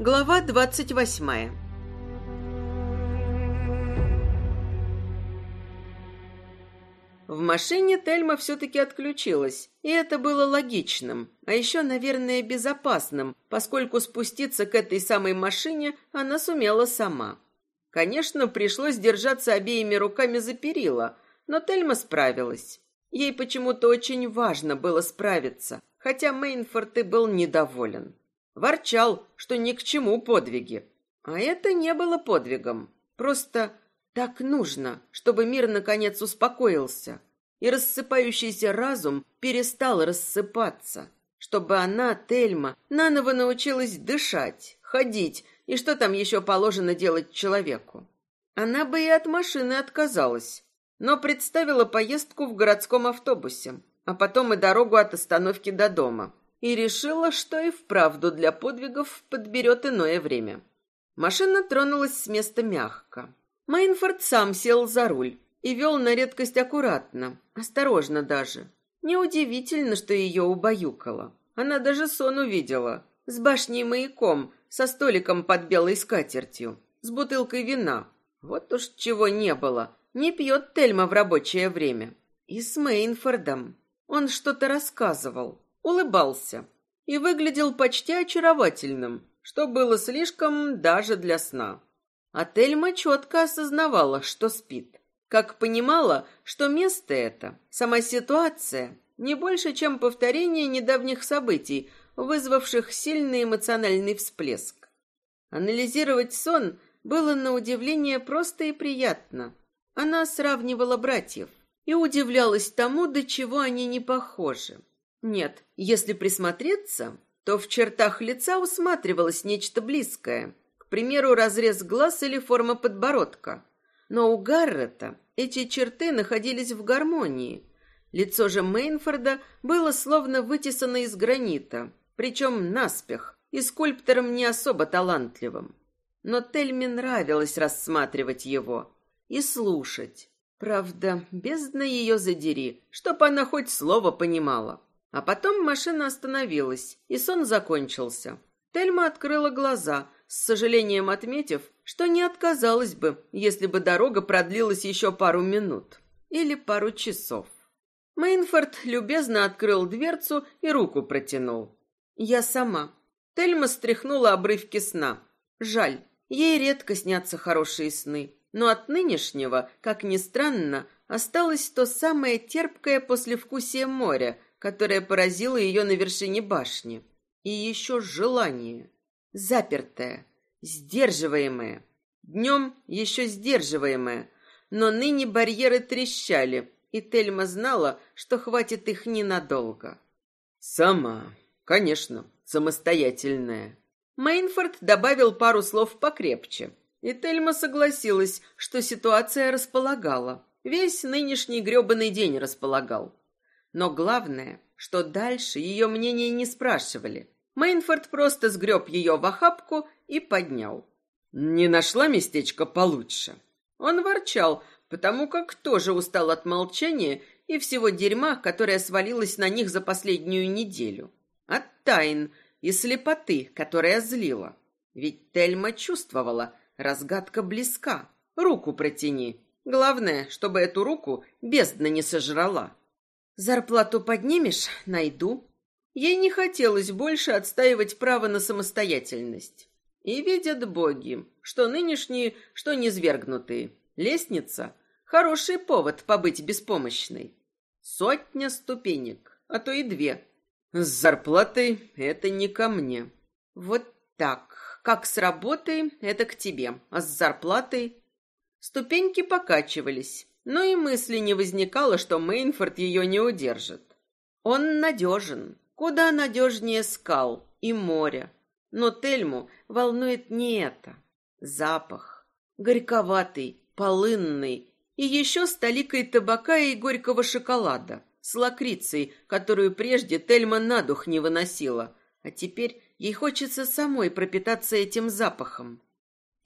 Глава двадцать восьмая В машине Тельма все-таки отключилась, и это было логичным, а еще, наверное, безопасным, поскольку спуститься к этой самой машине она сумела сама. Конечно, пришлось держаться обеими руками за перила, но Тельма справилась. Ей почему-то очень важно было справиться, хотя Мейнфорд и был недоволен. Ворчал, что ни к чему подвиги. А это не было подвигом. Просто так нужно, чтобы мир наконец успокоился, и рассыпающийся разум перестал рассыпаться, чтобы она, Тельма, наново научилась дышать, ходить и что там еще положено делать человеку. Она бы и от машины отказалась, но представила поездку в городском автобусе, а потом и дорогу от остановки до дома, и решила, что и вправду для подвигов подберет иное время. Машина тронулась с места мягко. Мейнфорд сам сел за руль и вел на редкость аккуратно, осторожно даже. Неудивительно, что ее убаюкало. Она даже сон увидела. С башней-маяком, со столиком под белой скатертью, с бутылкой вина. Вот уж чего не было. Не пьет Тельма в рабочее время. И с Мейнфордом. Он что-то рассказывал, улыбался и выглядел почти очаровательным, что было слишком даже для сна. А четко осознавала, что спит. Как понимала, что место это, сама ситуация, не больше, чем повторение недавних событий, вызвавших сильный эмоциональный всплеск. Анализировать сон было на удивление просто и приятно. Она сравнивала братьев и удивлялась тому, до чего они не похожи. Нет, если присмотреться, то в чертах лица усматривалось нечто близкое. К примеру, разрез глаз или форма подбородка. Но у Гаррета эти черты находились в гармонии. Лицо же Мейнфорда было словно вытесано из гранита, причем наспех, и скульптором не особо талантливым. Но Тельме нравилось рассматривать его и слушать. Правда, бездна ее задери, чтоб она хоть слово понимала. А потом машина остановилась, и сон закончился. Тельма открыла глаза, с сожалением отметив, что не отказалась бы, если бы дорога продлилась еще пару минут или пару часов. Мейнфорд любезно открыл дверцу и руку протянул. «Я сама». Тельма стряхнула обрывки сна. Жаль, ей редко снятся хорошие сны, но от нынешнего, как ни странно, осталось то самое терпкое послевкусие моря, которое поразило ее на вершине башни. И еще желание. Запертое, сдерживаемое. Днем еще сдерживаемое. Но ныне барьеры трещали, и Тельма знала, что хватит их ненадолго. «Сама, конечно, самостоятельная». Мейнфорд добавил пару слов покрепче, и Тельма согласилась, что ситуация располагала. Весь нынешний грёбаный день располагал. Но главное, что дальше ее мнение не спрашивали. Мейнфорд просто сгреб ее в охапку и поднял. «Не нашла местечко получше?» Он ворчал, потому как тоже устал от молчания и всего дерьма, которое свалилось на них за последнюю неделю. От тайн и слепоты, которая злила. Ведь Тельма чувствовала, разгадка близка. Руку протяни. Главное, чтобы эту руку бездна не сожрала. Зарплату поднимешь — найду. Ей не хотелось больше отстаивать право на самостоятельность. И видят боги, что нынешние, что низвергнутые. Лестница — хороший повод побыть беспомощной. Сотня ступенек, а то и две. С зарплатой это не ко мне. Вот так. Как с работой, это к тебе, а с зарплатой... Ступеньки покачивались, но и мысли не возникало, что Мейнфорд ее не удержит. Он надежен, куда надежнее скал и моря. Но Тельму волнует не это. Запах. Горьковатый, полынный и еще с толикой табака и горького шоколада. С лакрицей, которую прежде Тельма на дух не выносила. А теперь ей хочется самой пропитаться этим запахом.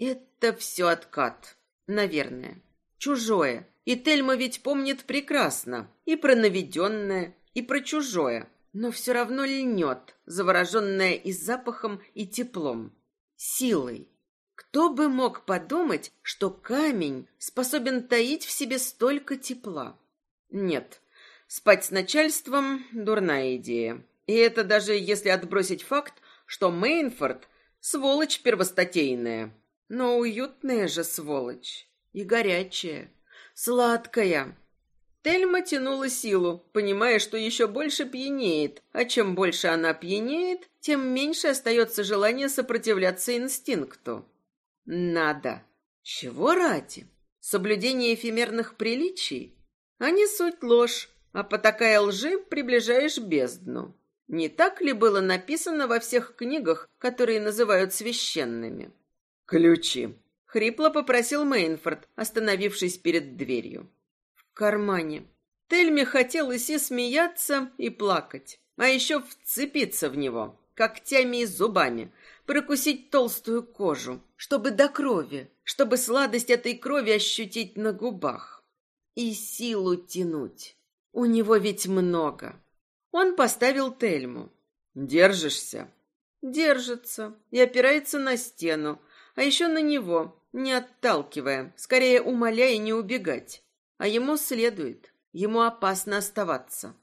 Это все откат. Наверное. Чужое. И Тельма ведь помнит прекрасно и про наведенное, и про чужое, но все равно льнет, завороженная и запахом, и теплом. силой. Кто бы мог подумать, что камень способен таить в себе столько тепла? Нет, спать с начальством – дурная идея. И это даже если отбросить факт, что Мейнфорд – сволочь первостатейная. Но уютная же сволочь. И горячая, сладкая. Тельма тянула силу, понимая, что еще больше пьянеет, а чем больше она пьянеет, тем меньше остается желание сопротивляться инстинкту. Надо. Чего ради? Соблюдение эфемерных приличий? А не суть ложь, а по такая лжи приближаешь бездну. Не так ли было написано во всех книгах, которые называют священными? Ключи. Хрипло попросил Мейнфорд, остановившись перед дверью. В кармане. Тельме хотелось и смеяться, и плакать, а еще вцепиться в него, когтями и зубами, прокусить толстую кожу, чтобы до крови, чтобы сладость этой крови ощутить на губах. И силу тянуть. У него ведь много. Он поставил Тельму. «Держишься?» Держится и опирается на стену, а еще на него, не отталкивая, скорее умоляя не убегать. А ему следует, ему опасно оставаться.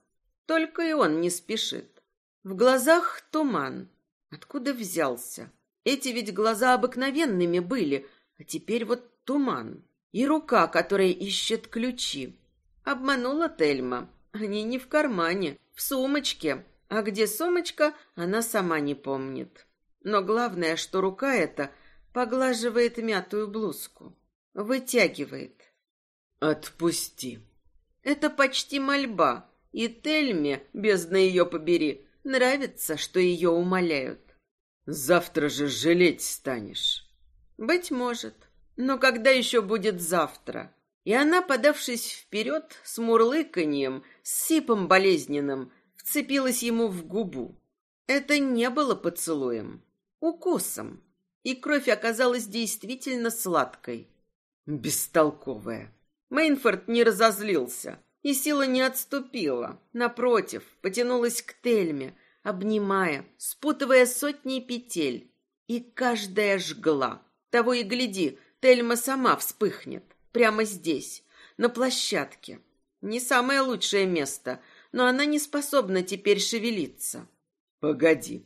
Только и он не спешит. В глазах туман, Откуда взялся? Эти ведь глаза обыкновенными были, а теперь вот туман. И рука, которая ищет ключи. Обманула Тельма. Они не в кармане, в сумочке. А где сумочка, она сама не помнит. Но главное, что рука эта поглаживает мятую блузку. Вытягивает. «Отпусти». Это почти мольба. И Тельме, бездна ее побери, Нравится, что ее умоляют. Завтра же жалеть станешь. Быть может. Но когда еще будет завтра? И она, подавшись вперед, с мурлыканьем, с сипом болезненным, вцепилась ему в губу. Это не было поцелуем, укусом. И кровь оказалась действительно сладкой. Бестолковая. Мейнфорд не разозлился. И сила не отступила. Напротив, потянулась к Тельме, обнимая, спутывая сотни петель. И каждая жгла. Того и гляди, Тельма сама вспыхнет. Прямо здесь, на площадке. Не самое лучшее место, но она не способна теперь шевелиться. Погоди.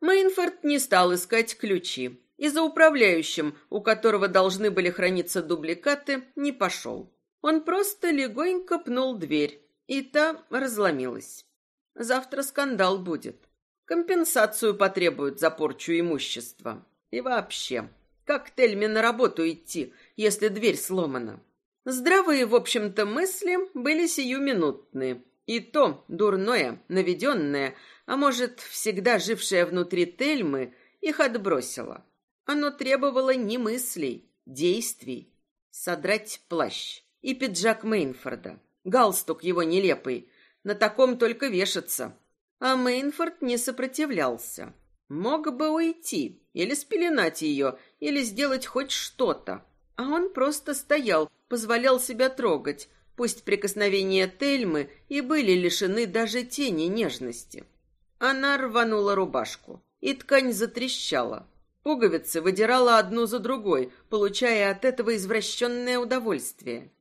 Мейнфорд не стал искать ключи. И за управляющим, у которого должны были храниться дубликаты, не пошел. Он просто легонько пнул дверь, и та разломилась. Завтра скандал будет. Компенсацию потребуют за порчу имущества. И вообще, как Тельме на работу идти, если дверь сломана? Здравые, в общем-то, мысли были сиюминутные. И то дурное, наведенное, а может, всегда жившее внутри Тельмы, их отбросило. Оно требовало не мыслей, действий. Содрать плащ и пиджак Мейнфорда. Галстук его нелепый. На таком только вешаться. А Мейнфорд не сопротивлялся. Мог бы уйти, или спеленать ее, или сделать хоть что-то. А он просто стоял, позволял себя трогать, пусть прикосновения Тельмы и были лишены даже тени нежности. Она рванула рубашку, и ткань затрещала. Пуговицы выдирала одну за другой, получая от этого извращенное удовольствие.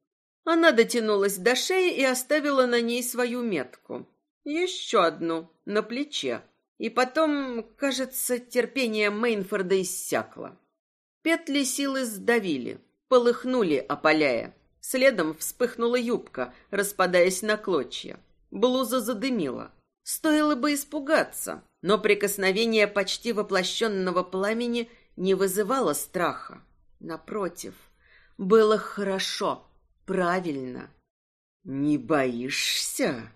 Она дотянулась до шеи и оставила на ней свою метку. Еще одну, на плече. И потом, кажется, терпение Мейнфорда иссякло. Петли силы сдавили, полыхнули, опаляя. Следом вспыхнула юбка, распадаясь на клочья. Блуза задымила. Стоило бы испугаться, но прикосновение почти воплощенного пламени не вызывало страха. Напротив, было хорошо. Правильно. Не боишься?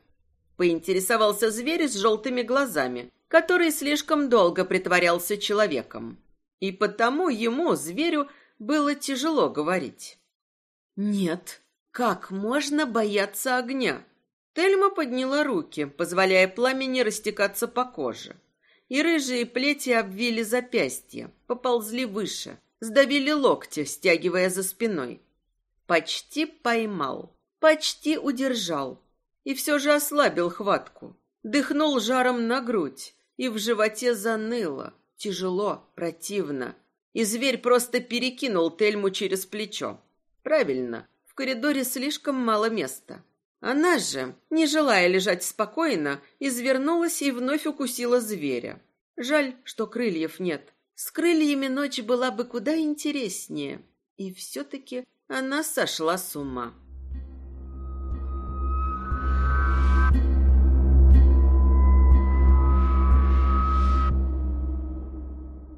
Поинтересовался зверь с желтыми глазами, который слишком долго притворялся человеком. И потому ему, зверю, было тяжело говорить. Нет, как можно бояться огня? Тельма подняла руки, позволяя пламени растекаться по коже. И рыжие плети обвили запястья, поползли выше, сдавили локти, стягивая за спиной. Почти поймал, почти удержал. И все же ослабил хватку. Дыхнул жаром на грудь, и в животе заныло. Тяжело, противно. и зверь просто перекинул Тельму через плечо. Правильно, в коридоре слишком мало места. Она же, не желая лежать спокойно, извернулась и вновь укусила зверя. Жаль, что крыльев нет. С крыльями ночь была бы куда интереснее. И все-таки она сошла с ума.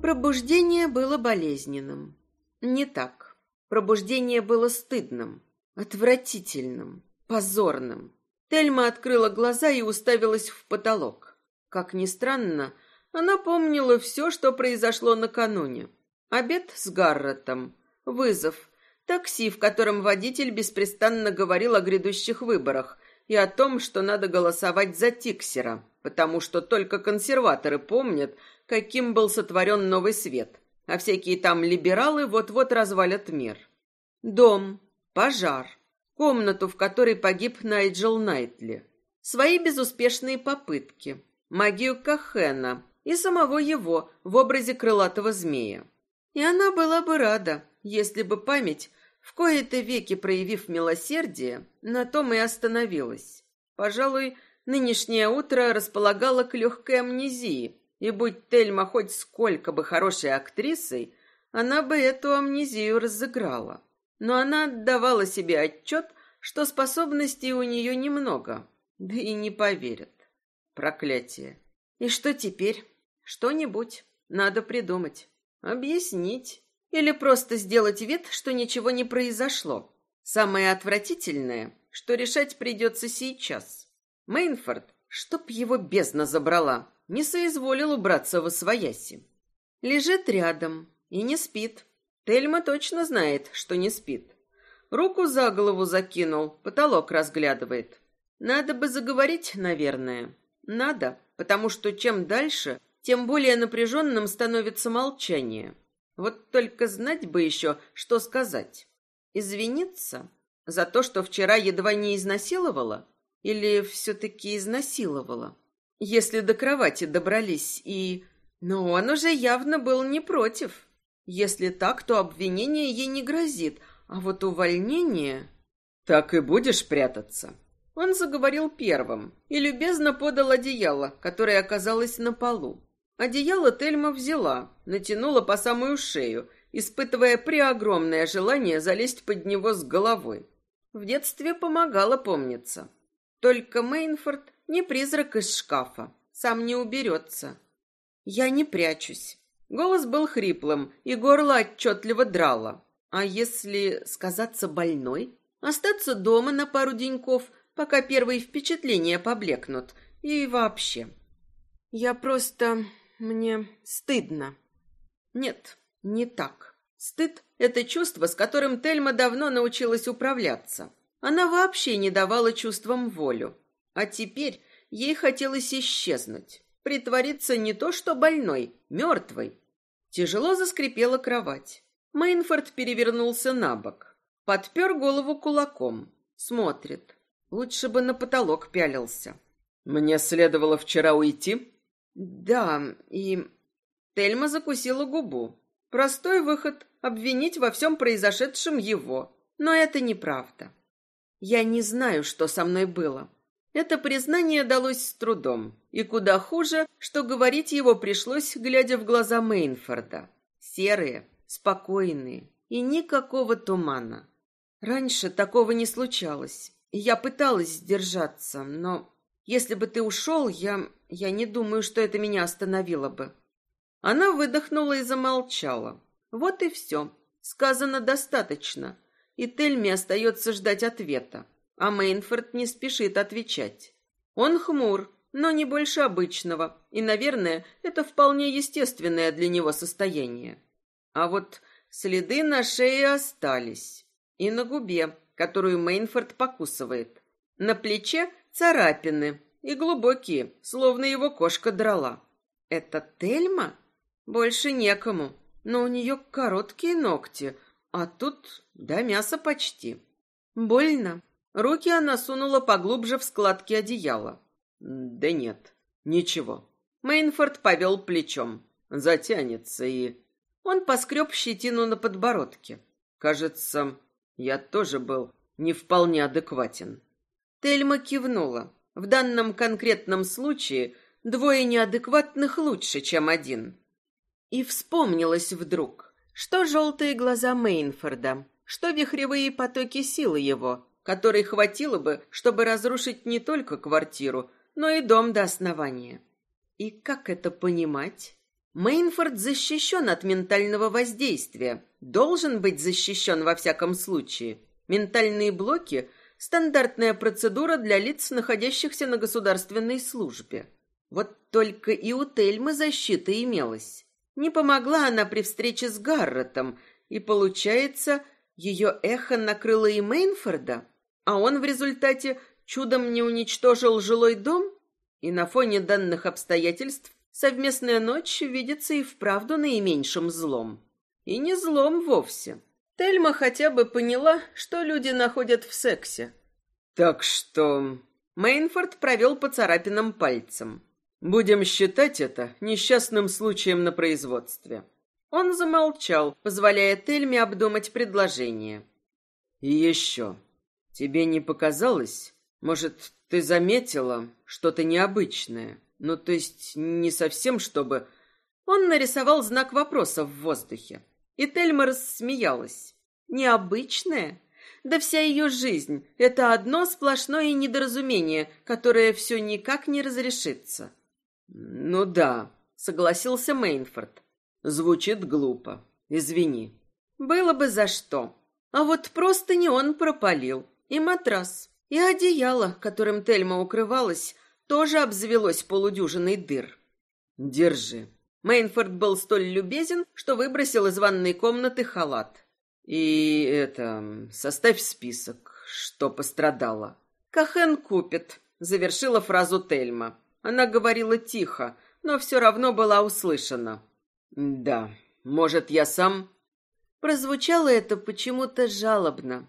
Пробуждение было болезненным. Не так. Пробуждение было стыдным, отвратительным, позорным. Тельма открыла глаза и уставилась в потолок. Как ни странно, она помнила все, что произошло накануне. Обед с Гарретом, вызов, такси, в котором водитель беспрестанно говорил о грядущих выборах и о том, что надо голосовать за Тиксера, потому что только консерваторы помнят, каким был сотворен новый свет, а всякие там либералы вот-вот развалят мир. Дом, пожар, комнату, в которой погиб Найджел Найтли, свои безуспешные попытки, магию Кахена и самого его в образе крылатого змея. И она была бы рада, если бы память, в кои-то веки проявив милосердие, на том и остановилась. Пожалуй, нынешнее утро располагало к легкой амнезии, и будь Тельма хоть сколько бы хорошей актрисой, она бы эту амнезию разыграла. Но она отдавала себе отчет, что способностей у нее немного, да и не поверят. Проклятие. И что теперь? Что-нибудь надо придумать, объяснить или просто сделать вид, что ничего не произошло. Самое отвратительное, что решать придется сейчас. Мейнфорд, чтоб его бездна забрала, не соизволил убраться во свояси. Лежит рядом и не спит. Тельма точно знает, что не спит. Руку за голову закинул, потолок разглядывает. Надо бы заговорить, наверное. Надо, потому что чем дальше, тем более напряженным становится молчание. Вот только знать бы еще, что сказать. Извиниться за то, что вчера едва не изнасиловала? Или все-таки изнасиловала? Если до кровати добрались и... Но он уже явно был не против. Если так, то обвинение ей не грозит, а вот увольнение... Так и будешь прятаться? Он заговорил первым и любезно подал одеяло, которое оказалось на полу. Одеяло Тельма взяла, натянула по самую шею, испытывая преогромное желание залезть под него с головой. В детстве помогало помниться. Только Мейнфорд не призрак из шкафа, сам не уберется. Я не прячусь. Голос был хриплым, и горло отчетливо драло. А если сказаться больной? Остаться дома на пару деньков, пока первые впечатления поблекнут. И вообще. Я просто... Мне стыдно. Нет, не так. Стыд — это чувство, с которым Тельма давно научилась управляться. Она вообще не давала чувствам волю. А теперь ей хотелось исчезнуть, притвориться не то что больной, мертвой. Тяжело заскрипела кровать. Мейнфорд перевернулся на бок, подпер голову кулаком, смотрит. Лучше бы на потолок пялился. «Мне следовало вчера уйти?» Да, и... Тельма закусила губу. Простой выход — обвинить во всем произошедшем его. Но это неправда. Я не знаю, что со мной было. Это признание далось с трудом. И куда хуже, что говорить его пришлось, глядя в глаза Мейнфорда. Серые, спокойные и никакого тумана. Раньше такого не случалось. Я пыталась сдержаться, но если бы ты ушел, я... я не думаю, что это меня остановило бы». Она выдохнула и замолчала. Вот и все. Сказано достаточно. И Тельме остается ждать ответа. А Мейнфорд не спешит отвечать. Он хмур, но не больше обычного. И, наверное, это вполне естественное для него состояние. А вот следы на шее остались. И на губе, которую Мейнфорд покусывает. На плече Царапины и глубокие, словно его кошка драла. Это Тельма? Больше некому, но у нее короткие ногти, а тут до мяса почти. Больно. Руки она сунула поглубже в складки одеяла. Да нет, ничего. Мейнфорд повел плечом. Затянется и... Он поскреб щетину на подбородке. Кажется, я тоже был не вполне адекватен. Тельма кивнула. В данном конкретном случае двое неадекватных лучше, чем один. И вспомнилось вдруг, что желтые глаза Мейнфорда, что вихревые потоки силы его, которой хватило бы, чтобы разрушить не только квартиру, но и дом до основания. И как это понимать? Мейнфорд защищен от ментального воздействия, должен быть защищен во всяком случае. Ментальные блоки – стандартная процедура для лиц, находящихся на государственной службе. Вот только и у Тельмы защита имелась. Не помогла она при встрече с Гарретом, и, получается, ее эхо накрыло и Мейнфорда, а он в результате чудом не уничтожил жилой дом? И на фоне данных обстоятельств совместная ночь видится и вправду наименьшим злом. И не злом вовсе. Тельма хотя бы поняла, что люди находят в сексе. Так что... Мейнфорд провел по царапинам пальцем. Будем считать это несчастным случаем на производстве. Он замолчал, позволяя Тельме обдумать предложение. И еще. Тебе не показалось? Может, ты заметила что-то необычное? Ну, то есть не совсем, чтобы... Он нарисовал знак вопроса в воздухе. И Тельма рассмеялась. Необычное? Да вся ее жизнь — это одно сплошное недоразумение, которое все никак не разрешится. «Ну да», — согласился Мейнфорд. «Звучит глупо. Извини». «Было бы за что. А вот просто не он пропалил. И матрас, и одеяло, которым Тельма укрывалась, тоже обзавелось полудюжиной дыр. «Держи». Мейнфорд был столь любезен, что выбросил из ванной комнаты халат. «И это... составь список, что пострадало». «Кахен купит», — завершила фразу Тельма. Она говорила тихо, но все равно была услышана. «Да, может, я сам...» Прозвучало это почему-то жалобно.